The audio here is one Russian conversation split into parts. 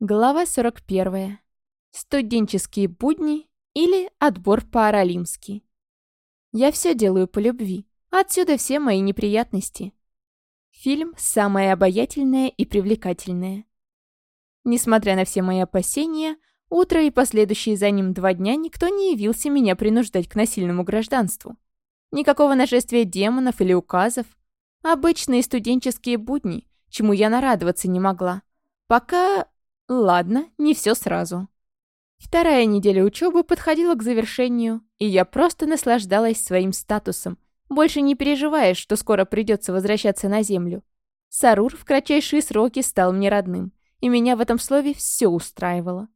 Глава 41. Студенческие будни или отбор по-аралимски. Я все делаю по любви. Отсюда все мои неприятности. Фильм «Самое обаятельное и привлекательное». Несмотря на все мои опасения, утро и последующие за ним два дня никто не явился меня принуждать к насильному гражданству. Никакого нашествия демонов или указов. Обычные студенческие будни, чему я нарадоваться не могла. Пока Ладно, не все сразу. Вторая неделя учебы подходила к завершению, и я просто наслаждалась своим статусом, больше не переживая, что скоро придется возвращаться на Землю. Сарур в кратчайшие сроки стал мне родным, и меня в этом слове все устраивало.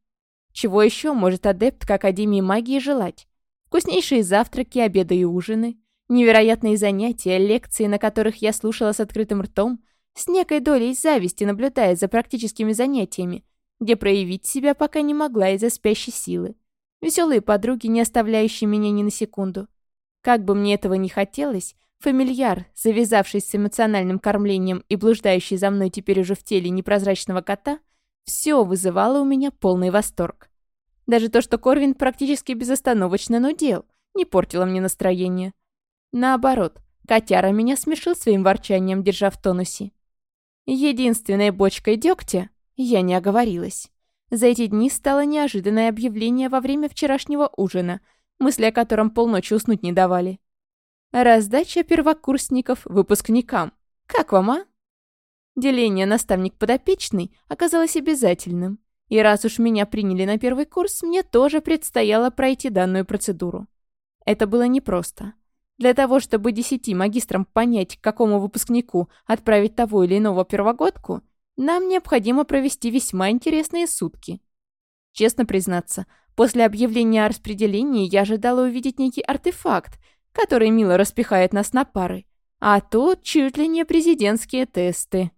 Чего еще может адепт к Академии магии желать? Вкуснейшие завтраки, обеды и ужины, невероятные занятия, лекции, на которых я слушала с открытым ртом, с некой долей зависти наблюдая за практическими занятиями, где проявить себя пока не могла из-за спящей силы. Веселые подруги, не оставляющие меня ни на секунду. Как бы мне этого не хотелось, фамильяр, завязавшись с эмоциональным кормлением и блуждающий за мной теперь уже в теле непрозрачного кота, все вызывало у меня полный восторг. Даже то, что Корвин практически безостановочно нудел, не портило мне настроение. Наоборот, котяра меня смешил своим ворчанием, держа в тонусе. Единственной бочкой дегтя я не оговорилась. За эти дни стало неожиданное объявление во время вчерашнего ужина, мысли о котором полночи уснуть не давали. Раздача первокурсников выпускникам. Как вам, а? Деление наставник-подопечный оказалось обязательным. И раз уж меня приняли на первый курс, мне тоже предстояло пройти данную процедуру. Это было непросто. Для того, чтобы десяти магистрам понять, к какому выпускнику отправить того или иного первогодку, нам необходимо провести весьма интересные сутки. Честно признаться, после объявления о распределении я ожидала увидеть некий артефакт, который мило распихает нас на пары. А тут чуть ли не президентские тесты.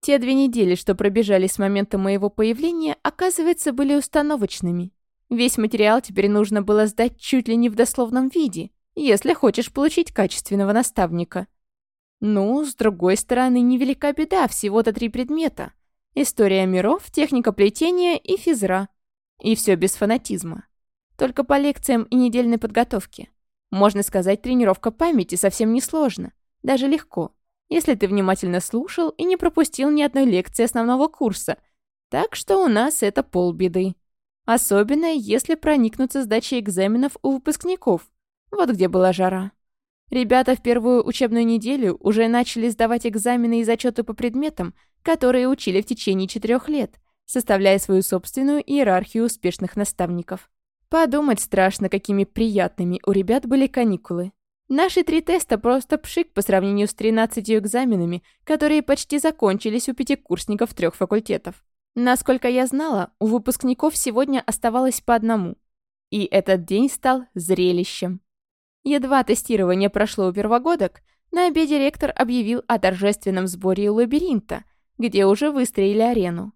Те две недели, что пробежали с момента моего появления, оказывается, были установочными. Весь материал теперь нужно было сдать чуть ли не в дословном виде, если хочешь получить качественного наставника. Ну, с другой стороны, невелика беда, всего-то три предмета. История миров, техника плетения и физра. И все без фанатизма. Только по лекциям и недельной подготовке. Можно сказать, тренировка памяти совсем не сложно, Даже легко. Если ты внимательно слушал и не пропустил ни одной лекции основного курса. Так что у нас это полбеды. Особенно, если проникнуться сдачей экзаменов у выпускников. Вот где была жара. Ребята в первую учебную неделю уже начали сдавать экзамены и зачеты по предметам, которые учили в течение четырех лет, составляя свою собственную иерархию успешных наставников. Подумать страшно, какими приятными у ребят были каникулы. Наши три теста просто пшик по сравнению с 13 экзаменами, которые почти закончились у пятикурсников трех факультетов. Насколько я знала, у выпускников сегодня оставалось по одному. И этот день стал зрелищем. Едва тестирование прошло у первогодок, на обеде ректор объявил о торжественном сборе у лабиринта, где уже выстроили арену.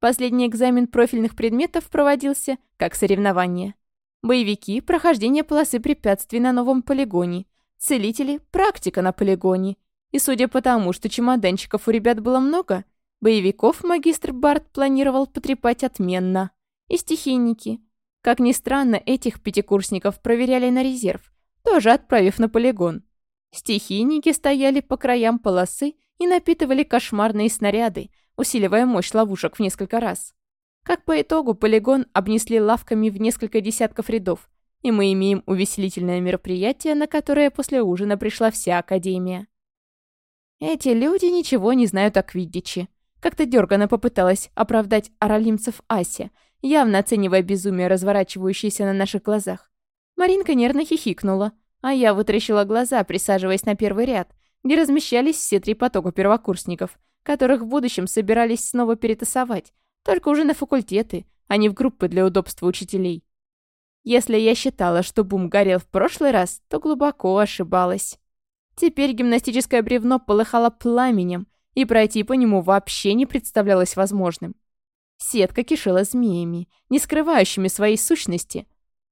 Последний экзамен профильных предметов проводился как соревнование. Боевики – прохождение полосы препятствий на новом полигоне, целители – практика на полигоне. И судя по тому, что чемоданчиков у ребят было много, боевиков магистр Барт планировал потрепать отменно. И стихийники. Как ни странно, этих пятикурсников проверяли на резерв – тоже отправив на полигон. Стихийники стояли по краям полосы и напитывали кошмарные снаряды, усиливая мощь ловушек в несколько раз. Как по итогу, полигон обнесли лавками в несколько десятков рядов, и мы имеем увеселительное мероприятие, на которое после ужина пришла вся Академия. Эти люди ничего не знают о Квиддиче. Как-то дёрганно попыталась оправдать оралимцев Асе, явно оценивая безумие, разворачивающееся на наших глазах. Маринка нервно хихикнула, а я вытрящила глаза, присаживаясь на первый ряд, где размещались все три потока первокурсников, которых в будущем собирались снова перетасовать, только уже на факультеты, а не в группы для удобства учителей. Если я считала, что бум горел в прошлый раз, то глубоко ошибалась. Теперь гимнастическое бревно полыхало пламенем, и пройти по нему вообще не представлялось возможным. Сетка кишела змеями, не скрывающими своей сущности,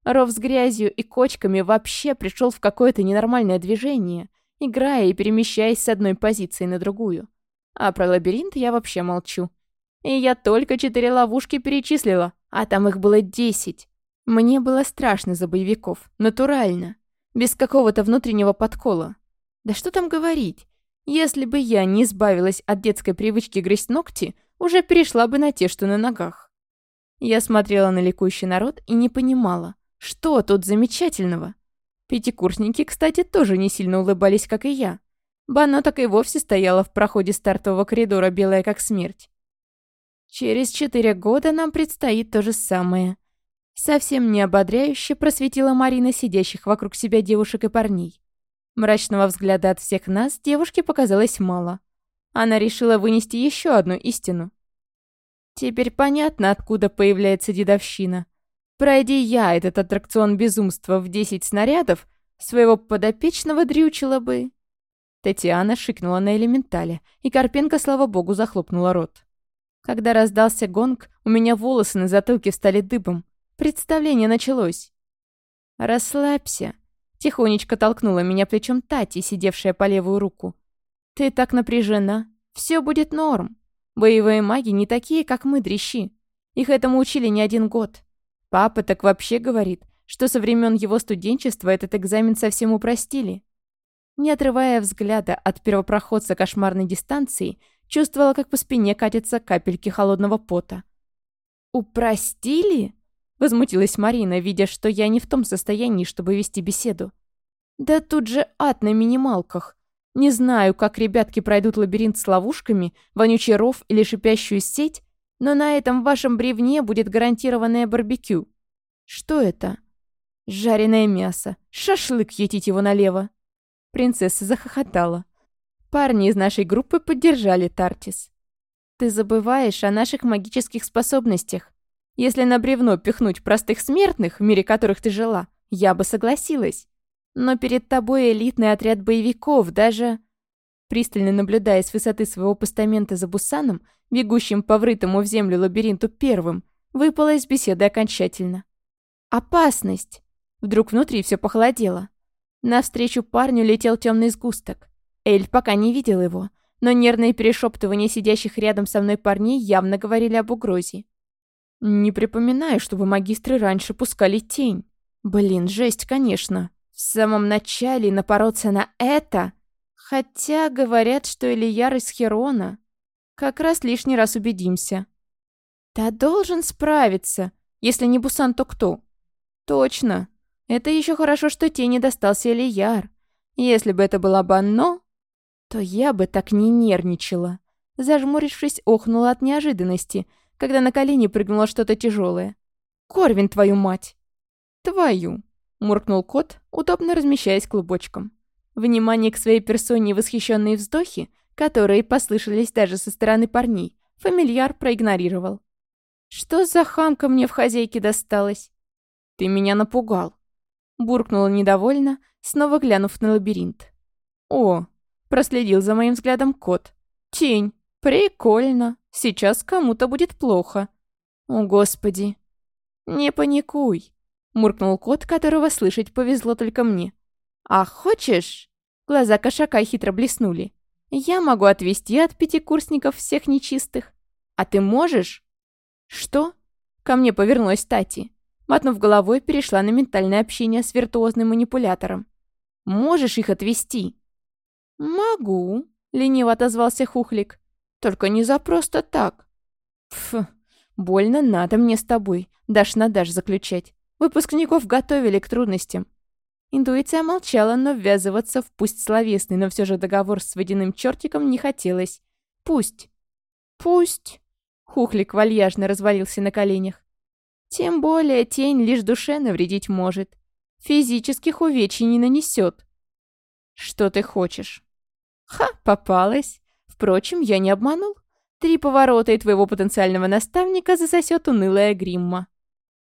Ров с грязью и кочками вообще пришел в какое-то ненормальное движение, играя и перемещаясь с одной позиции на другую. А про лабиринт я вообще молчу. И я только четыре ловушки перечислила, а там их было десять. Мне было страшно за боевиков, натурально, без какого-то внутреннего подкола. Да что там говорить? Если бы я не избавилась от детской привычки грызть ногти, уже перешла бы на те, что на ногах. Я смотрела на ликующий народ и не понимала, что тут замечательного? Пятикурсники, кстати, тоже не сильно улыбались, как и я. Бано так и вовсе стояла в проходе стартового коридора, белая как смерть. Через четыре года нам предстоит то же самое. Совсем не ободряюще просветила Марина сидящих вокруг себя девушек и парней. Мрачного взгляда от всех нас девушке показалось мало. Она решила вынести еще одну истину. Теперь понятно, откуда появляется дедовщина – Пройди я этот аттракцион безумства в десять снарядов, своего подопечного дрючила бы. Татьяна шикнула на элементале, и Карпенко, слава богу, захлопнула рот. Когда раздался гонг, у меня волосы на затылке стали дыбом. Представление началось. «Расслабься», — тихонечко толкнула меня плечом Тати, сидевшая по левую руку. «Ты так напряжена. Все будет норм. Боевые маги не такие, как мы, дрищи. Их этому учили не один год. Папа так вообще говорит, что со времен его студенчества этот экзамен совсем упростили. Не отрывая взгляда от первопроходца кошмарной дистанции, чувствовала, как по спине катятся капельки холодного пота. «Упростили?» — возмутилась Марина, видя, что я не в том состоянии, чтобы вести беседу. «Да тут же ад на минималках. Не знаю, как ребятки пройдут лабиринт с ловушками, вонючий ров или шипящую сеть, но на этом вашем бревне будет гарантированное барбекю. Что это? Жареное мясо. Шашлык етить его налево. Принцесса захохотала. Парни из нашей группы поддержали Тартис. Ты забываешь о наших магических способностях. Если на бревно пихнуть простых смертных, в мире которых ты жила, я бы согласилась. Но перед тобой элитный отряд боевиков, даже... Пристально наблюдая с высоты своего постамента за Бусаном, бегущим по врытому в землю лабиринту первым, выпала из беседы окончательно. «Опасность!» Вдруг внутри все похолодело. Навстречу парню летел темный сгусток. Эль пока не видел его, но нервные перешептывания сидящих рядом со мной парней явно говорили об угрозе. «Не припоминаю, чтобы магистры раньше пускали тень. Блин, жесть, конечно. В самом начале напороться на это...» Хотя говорят, что Ильяр из Херона. Как раз лишний раз убедимся. Да должен справиться. Если не Бусан, то кто? Точно. Это еще хорошо, что тени достался Элияр. Если бы это была Банно, то я бы так не нервничала. Зажмурившись, охнула от неожиданности, когда на колени прыгнуло что-то тяжелое. «Корвин, твою мать!» «Твою!» – муркнул кот, удобно размещаясь клубочком. Внимание к своей персоне и восхищенные вздохи которые послышались даже со стороны парней, фамильяр проигнорировал. «Что за хамка мне в хозяйке досталась?» «Ты меня напугал», — буркнула недовольно, снова глянув на лабиринт. «О!» — проследил за моим взглядом кот. «Тень! Прикольно! Сейчас кому-то будет плохо!» «О, Господи!» «Не паникуй!» — муркнул кот, которого слышать повезло только мне. «А хочешь?» Глаза кошака хитро блеснули. Я могу отвести от пятикурсников всех нечистых. А ты можешь?» «Что?» Ко мне повернулась Тати. Мотнув головой, перешла на ментальное общение с виртуозным манипулятором. «Можешь их отвести?» «Могу», — лениво отозвался Хухлик. «Только не за просто так». «Пф, больно надо мне с тобой, дашь на дашь заключать. Выпускников готовили к трудностям. Интуиция молчала, но ввязываться в пусть словесный, но все же договор с водяным чертиком не хотелось. Пусть. Пусть. Хухлик вальяжно развалился на коленях. Тем более тень лишь душе навредить может. Физических увечий не нанесет. Что ты хочешь? Ха, попалась. Впрочем, я не обманул. Три поворота и твоего потенциального наставника засосет унылая гримма.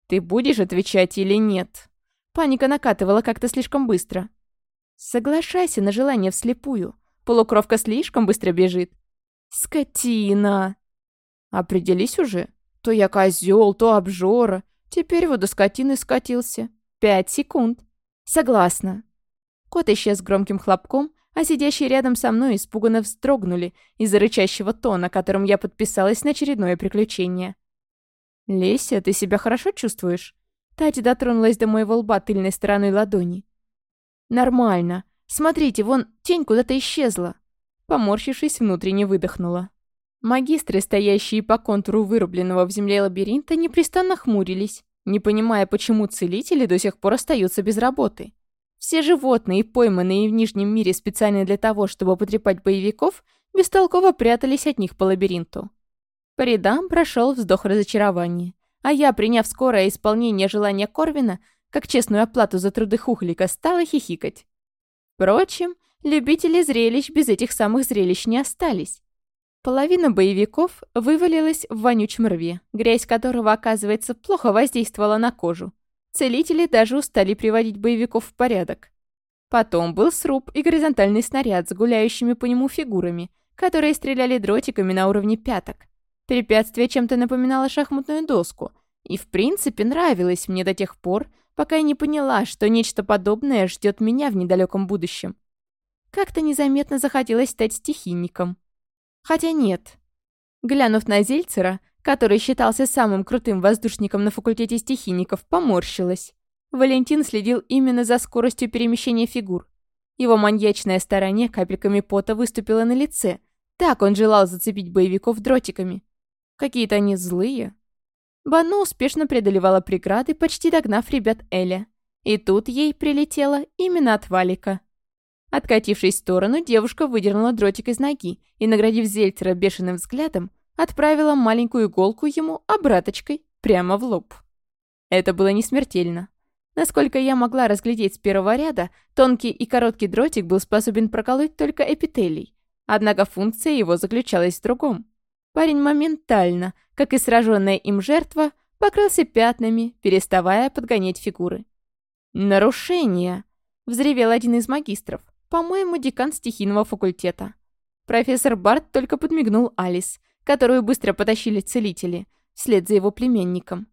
Ты будешь отвечать или нет? Паника накатывала как-то слишком быстро. Соглашайся на желание вслепую. Полукровка слишком быстро бежит. Скотина! Определись уже. То я козёл, то обжора. Теперь вот до скотины скатился. Пять секунд. Согласна. Кот исчез громким хлопком, а сидящие рядом со мной испуганно вздрогнули из-за рычащего тона, которым я подписалась на очередное приключение. «Леся, ты себя хорошо чувствуешь?» Тати дотронулась до моего лба тыльной стороной ладони. «Нормально. Смотрите, вон тень куда-то исчезла». Поморщившись, внутренне выдохнула. Магистры, стоящие по контуру вырубленного в земле лабиринта, непрестанно хмурились, не понимая, почему целители до сих пор остаются без работы. Все животные, пойманные в Нижнем мире специально для того, чтобы потрепать боевиков, бестолково прятались от них по лабиринту. По рядам прошел вздох разочарования. А я, приняв скорое исполнение желания Корвина, как честную оплату за труды Хухлика, стала хихикать. Впрочем, любители зрелищ без этих самых зрелищ не остались. Половина боевиков вывалилась в вонючем рве, грязь которого, оказывается, плохо воздействовала на кожу. Целители даже устали приводить боевиков в порядок. Потом был сруб и горизонтальный снаряд с гуляющими по нему фигурами, которые стреляли дротиками на уровне пяток. Препятствие чем-то напоминало шахматную доску. И в принципе нравилось мне до тех пор, пока я не поняла, что нечто подобное ждет меня в недалеком будущем. Как-то незаметно захотелось стать стихийником. Хотя нет. Глянув на Зельцера, который считался самым крутым воздушником на факультете стихийников, поморщилась. Валентин следил именно за скоростью перемещения фигур. Его маньячная старание капельками пота выступило на лице. Так он желал зацепить боевиков дротиками. Какие-то они злые. Бану успешно преодолевала преграды, почти догнав ребят Эля. И тут ей прилетело именно от Валика. Откатившись в сторону, девушка выдернула дротик из ноги и, наградив Зельтера бешеным взглядом, отправила маленькую иголку ему обраточкой прямо в лоб. Это было не смертельно. Насколько я могла разглядеть с первого ряда, тонкий и короткий дротик был способен проколоть только эпителий. Однако функция его заключалась в другом. Парень моментально, как и сраженная им жертва, покрылся пятнами, переставая подгонять фигуры. «Нарушение!» — взревел один из магистров, по-моему, декан стихийного факультета. Профессор Барт только подмигнул Алис, которую быстро потащили целители, вслед за его племенником.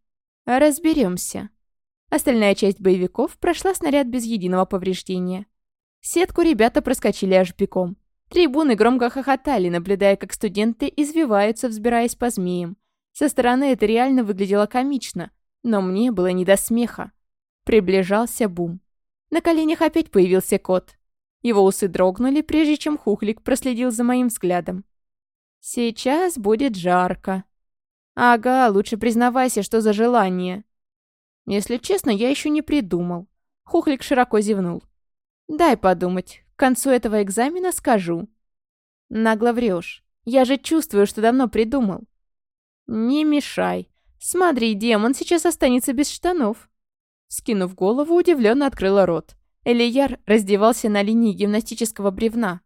«Разберемся». Остальная часть боевиков прошла снаряд без единого повреждения. Сетку ребята проскочили аж пиком. Трибуны громко хохотали, наблюдая, как студенты извиваются, взбираясь по змеям. Со стороны это реально выглядело комично, но мне было не до смеха. Приближался бум. На коленях опять появился кот. Его усы дрогнули, прежде чем Хухлик проследил за моим взглядом. «Сейчас будет жарко». «Ага, лучше признавайся, что за желание». «Если честно, я еще не придумал». Хухлик широко зевнул. «Дай подумать. К концу этого экзамена скажу». «Нагло врешь. Я же чувствую, что давно придумал». «Не мешай. Смотри, демон сейчас останется без штанов». Скинув голову, удивленно открыла рот. Элияр раздевался на линии гимнастического бревна.